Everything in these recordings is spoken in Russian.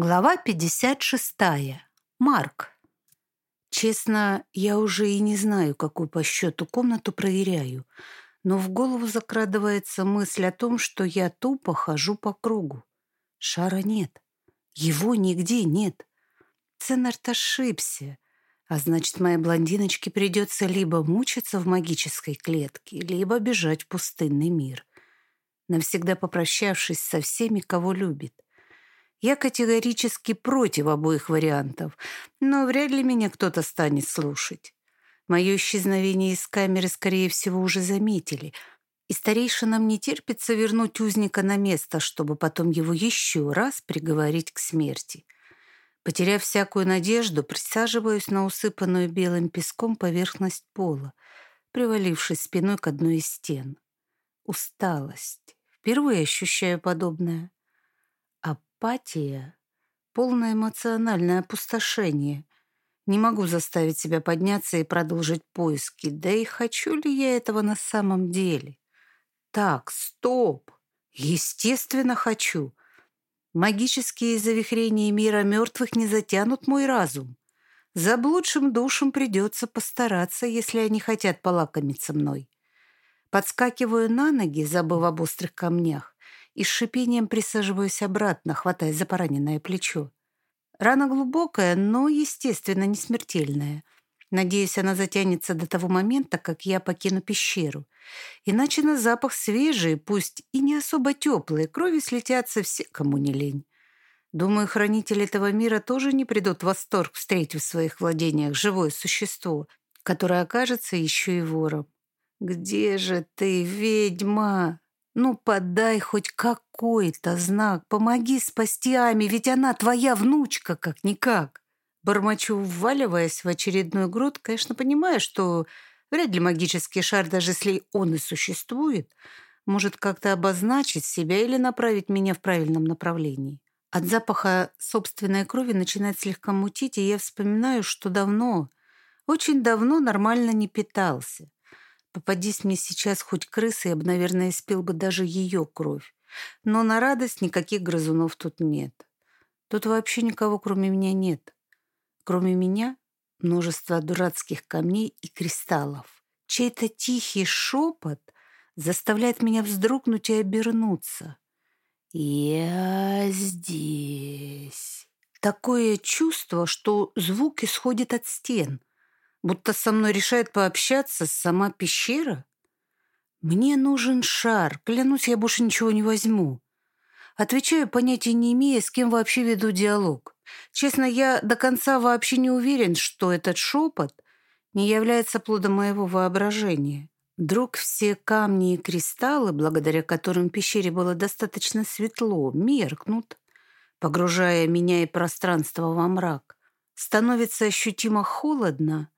Глава 56. Марк. Честно, я уже и не знаю, какую по счету комнату проверяю, но в голову закрадывается мысль о том, что я тупо хожу по кругу. Шара нет. Его нигде нет. Ценарт ошибся. А значит, моей блондиночке придется либо мучиться в магической клетке, либо бежать в пустынный мир, навсегда попрощавшись со всеми, кого любит. Я категорически против обоих вариантов, но вряд ли меня кто-то станет слушать. Мое исчезновение из камеры, скорее всего, уже заметили, и старейшинам не терпится вернуть узника на место, чтобы потом его еще раз приговорить к смерти. Потеряв всякую надежду, присаживаюсь на усыпанную белым песком поверхность пола, привалившись спиной к одной из стен. Усталость. Впервые ощущаю подобное апатия, полное эмоциональное опустошение. Не могу заставить себя подняться и продолжить поиски. Да и хочу ли я этого на самом деле? Так, стоп. Естественно, хочу. Магические завихрения мира мертвых не затянут мой разум. Заблудшим душам придется постараться, если они хотят полакомиться мной. Подскакиваю на ноги, забыв об острых камнях и с шипением присаживаюсь обратно, хватаясь за пораненное плечо. Рана глубокая, но, естественно, не смертельная. Надеюсь, она затянется до того момента, как я покину пещеру. Иначе на запах свежий, пусть и не особо теплый, крови слетятся все, кому не лень. Думаю, хранители этого мира тоже не придут в восторг, встретив в своих владениях живое существо, которое окажется еще и вором. «Где же ты, ведьма?» Ну, подай хоть какой-то знак, помоги спасти Ами, ведь она твоя внучка, как-никак. Бормочу, вваливаясь в очередной груд, конечно, понимаю, что вряд ли магический шар, даже если он и существует, может как-то обозначить себя или направить меня в правильном направлении. От запаха собственной крови начинает слегка мутить, и я вспоминаю, что давно, очень давно нормально не питался. Попадись мне сейчас хоть крысы, я бы, наверное, спил бы даже ее кровь. Но на радость никаких грызунов тут нет. Тут вообще никого, кроме меня, нет. Кроме меня множество дурацких камней и кристаллов. Чей-то тихий шепот заставляет меня вздрогнуть и обернуться. «Я здесь». Такое чувство, что звук исходит от стен будто со мной решает пообщаться сама пещера? Мне нужен шар, клянусь, я больше ничего не возьму. Отвечаю, понятия не имея, с кем вообще веду диалог. Честно, я до конца вообще не уверен, что этот шепот не является плодом моего воображения. Вдруг все камни и кристаллы, благодаря которым в пещере было достаточно светло, меркнут, погружая меня и пространство во мрак. Становится ощутимо холодно,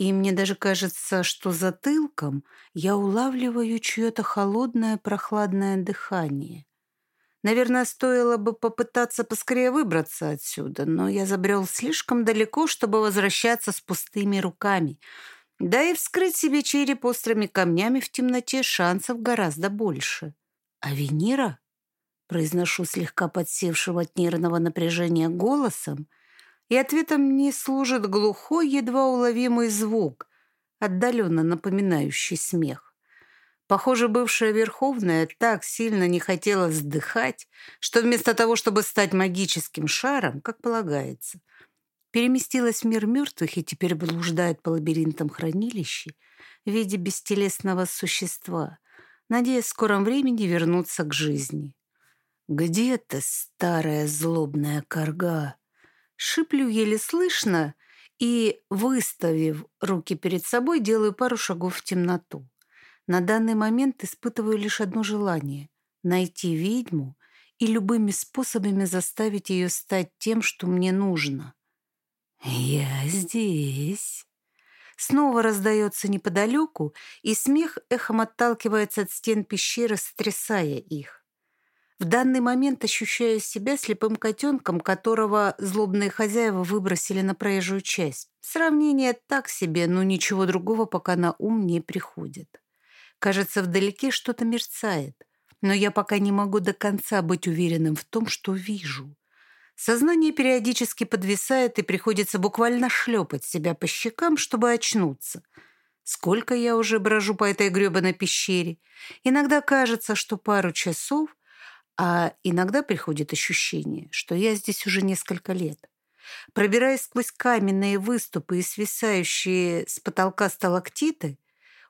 и мне даже кажется, что затылком я улавливаю чье-то холодное прохладное дыхание. Наверное, стоило бы попытаться поскорее выбраться отсюда, но я забрел слишком далеко, чтобы возвращаться с пустыми руками. Да и вскрыть себе череп острыми камнями в темноте шансов гораздо больше. «А Венера?» — произношу слегка подсевшего от нервного напряжения голосом — и ответом мне служит глухой, едва уловимый звук, отдаленно напоминающий смех. Похоже, бывшая Верховная так сильно не хотела вздыхать, что вместо того, чтобы стать магическим шаром, как полагается, переместилась в мир мертвых и теперь блуждает по лабиринтам хранилища в виде бестелесного существа, надеясь в скором времени вернуться к жизни. «Где ты, старая злобная корга?» Шиплю еле слышно и, выставив руки перед собой, делаю пару шагов в темноту. На данный момент испытываю лишь одно желание — найти ведьму и любыми способами заставить ее стать тем, что мне нужно. «Я здесь». Снова раздается неподалеку, и смех эхом отталкивается от стен пещеры, сотрясая их. В данный момент ощущаю себя слепым котенком, которого злобные хозяева выбросили на проезжую часть. Сравнение так себе, но ничего другого пока на ум не приходит. Кажется, вдалеке что-то мерцает, но я пока не могу до конца быть уверенным в том, что вижу. Сознание периодически подвисает и приходится буквально шлепать себя по щекам, чтобы очнуться. Сколько я уже брожу по этой грёбаной пещере. Иногда кажется, что пару часов, а иногда приходит ощущение, что я здесь уже несколько лет. Пробираясь сквозь каменные выступы и свисающие с потолка сталактиты,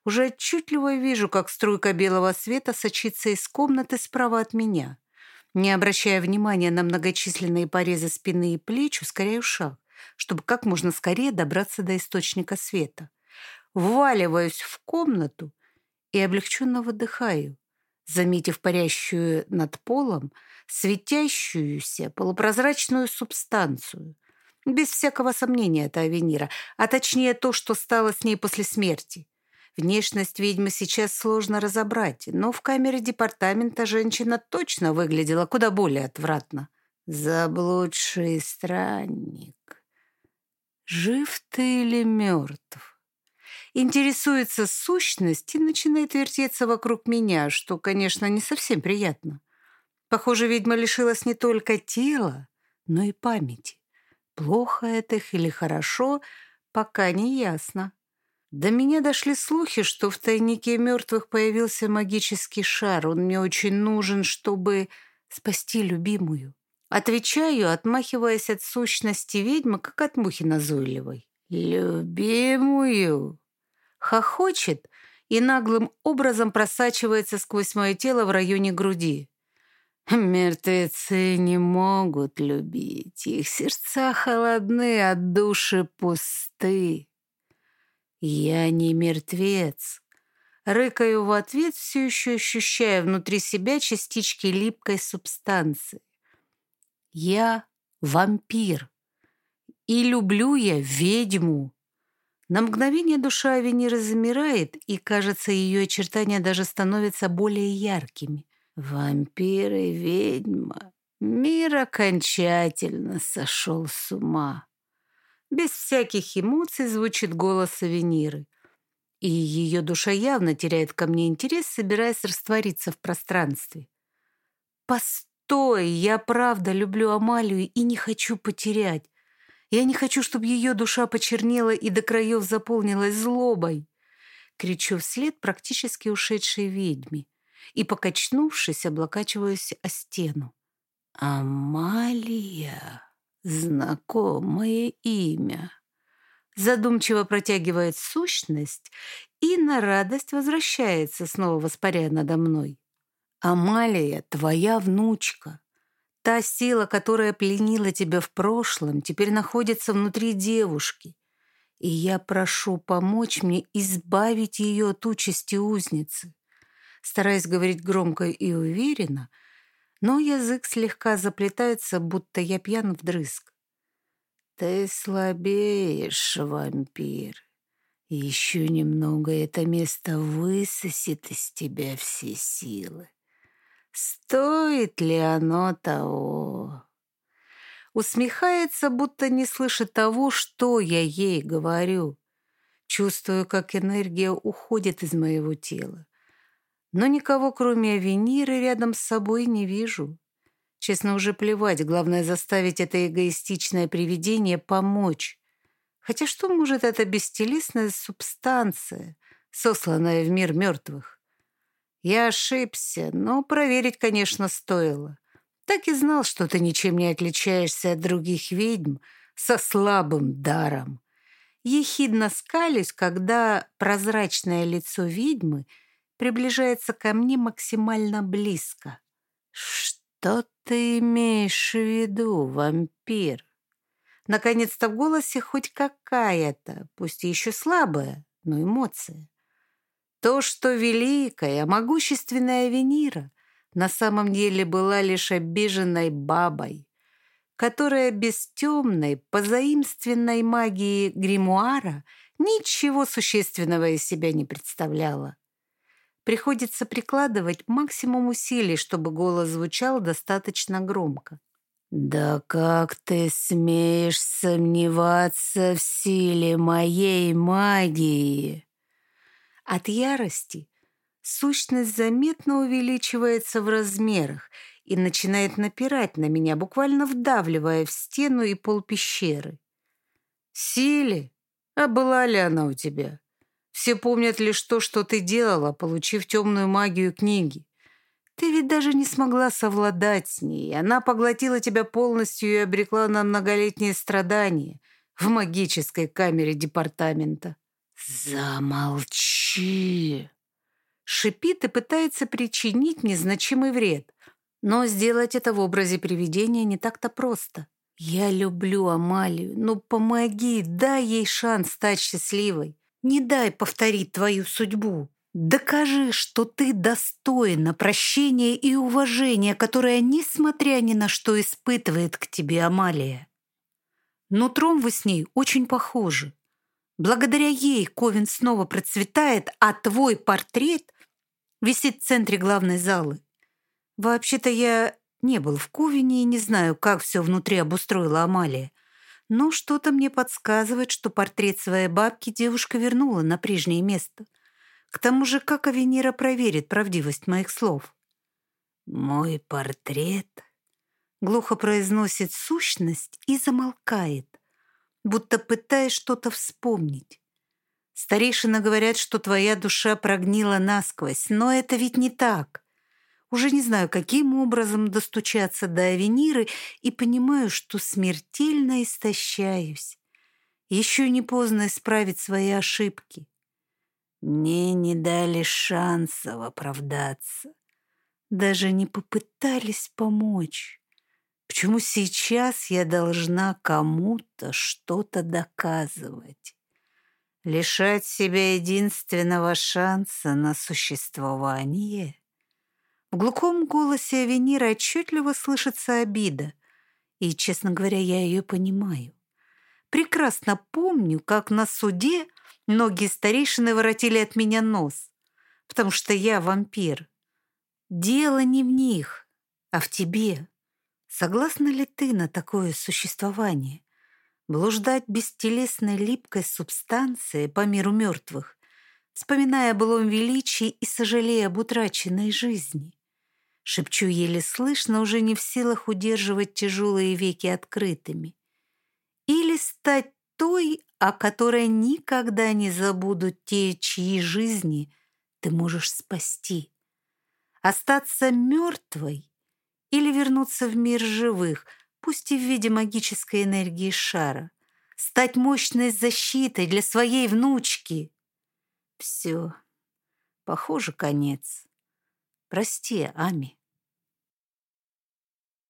уже отчетливо вижу, как струйка белого света сочится из комнаты справа от меня — не обращая внимания на многочисленные порезы спины и плеч, ускоряю шаг, чтобы как можно скорее добраться до источника света. Вваливаюсь в комнату и облегченно выдыхаю, заметив парящую над полом светящуюся полупрозрачную субстанцию. Без всякого сомнения это Авенира, а точнее то, что стало с ней после смерти. Внешность ведьмы сейчас сложно разобрать, но в камере департамента женщина точно выглядела куда более отвратно. Заблудший странник. Жив ты или мертв? Интересуется сущность и начинает вертеться вокруг меня, что, конечно, не совсем приятно. Похоже, ведьма лишилась не только тела, но и памяти. Плохо это или хорошо, пока не ясно. До меня дошли слухи, что в тайнике мертвых появился магический шар. Он мне очень нужен, чтобы спасти любимую. Отвечаю, отмахиваясь от сущности ведьмы, как от мухи назойливой. «Любимую!» Хохочет и наглым образом просачивается сквозь мое тело в районе груди. Мертвецы не могут любить, их сердца холодны, а души пусты. «Я не мертвец!» Рыкаю в ответ, все еще ощущая внутри себя частички липкой субстанции. «Я вампир, и люблю я ведьму!» На мгновение душа Авениры замирает, и, кажется, ее очертания даже становятся более яркими. Вампир и ведьма. Мир окончательно сошел с ума. Без всяких эмоций звучит голос Авениры. И ее душа явно теряет ко мне интерес, собираясь раствориться в пространстве. «Постой! Я правда люблю Амалию и не хочу потерять. Я не хочу, чтобы ее душа почернела и до краев заполнилась злобой!» Кричу вслед практически ушедшей ведьме и, покачнувшись, облокачиваюсь о стену. «Амалия!» Знакомое имя. Задумчиво протягивает сущность и на радость возвращается, снова воспаряя надо мной. Амалия, твоя внучка. Та сила, которая пленила тебя в прошлом, теперь находится внутри девушки. И я прошу помочь мне избавить ее от участи узницы. Стараясь говорить громко и уверенно, но язык слегка заплетается, будто я пьян вдрызг. «Ты слабеешь, вампир. Еще немного это место высосет из тебя все силы. Стоит ли оно того?» Усмехается, будто не слышит того, что я ей говорю. Чувствую, как энергия уходит из моего тела но никого, кроме Авениры, рядом с собой не вижу. Честно, уже плевать, главное заставить это эгоистичное привидение помочь. Хотя что может эта бестелесная субстанция, сосланная в мир мертвых? Я ошибся, но проверить, конечно, стоило. Так и знал, что ты ничем не отличаешься от других ведьм со слабым даром. Ехидно скались, когда прозрачное лицо ведьмы — приближается ко мне максимально близко. «Что ты имеешь в виду, вампир?» Наконец-то в голосе хоть какая-то, пусть и еще слабая, но эмоция. То, что великая, могущественная Венера на самом деле была лишь обиженной бабой, которая без темной, позаимственной магии гримуара ничего существенного из себя не представляла. Приходится прикладывать максимум усилий, чтобы голос звучал достаточно громко. «Да как ты смеешь сомневаться в силе моей магии?» От ярости сущность заметно увеличивается в размерах и начинает напирать на меня, буквально вдавливая в стену и пол пещеры. «Сили? А была ли она у тебя? Все помнят лишь то, что ты делала, получив темную магию книги. Ты ведь даже не смогла совладать с ней. Она поглотила тебя полностью и обрекла на многолетние страдания в магической камере департамента. «Замолчи!» Шипит и пытается причинить незначимый вред. Но сделать это в образе привидения не так-то просто. Я люблю Амалию. Ну, помоги, дай ей шанс стать счастливой. Не дай повторить твою судьбу. Докажи, что ты достойна прощения и уважения, которое, несмотря ни на что, испытывает к тебе Амалия. Нутром вы с ней очень похожи. Благодаря ей Ковен снова процветает, а твой портрет висит в центре главной залы. Вообще-то я не был в Ковине и не знаю, как все внутри обустроила Амалия. Но что-то мне подсказывает, что портрет своей бабки девушка вернула на прежнее место — к тому же, как Авенира проверит правдивость моих слов? «Мой портрет...» Глухо произносит сущность и замолкает, будто пытаясь что-то вспомнить. Старейшины говорят, что твоя душа прогнила насквозь, но это ведь не так. Уже не знаю, каким образом достучаться до Авениры и понимаю, что смертельно истощаюсь. Еще не поздно исправить свои ошибки. Мне не дали шансов оправдаться. Даже не попытались помочь. Почему сейчас я должна кому-то что-то доказывать? Лишать себя единственного шанса на существование? В глухом голосе Авенира отчетливо слышится обида. И, честно говоря, я ее понимаю. Прекрасно помню, как на суде Многие старейшины воротили от меня нос, потому что я вампир. Дело не в них, а в тебе. Согласна ли ты на такое существование? Блуждать бестелесной липкой субстанцией по миру мертвых, вспоминая о былом величии и сожалея об утраченной жизни. Шепчу еле слышно, уже не в силах удерживать тяжелые веки открытыми. Или стать той, о которой никогда не забудут те, чьи жизни ты можешь спасти. Остаться мертвой или вернуться в мир живых, пусть и в виде магической энергии шара, стать мощной защитой для своей внучки. Все, похоже, конец. Прости, Ами.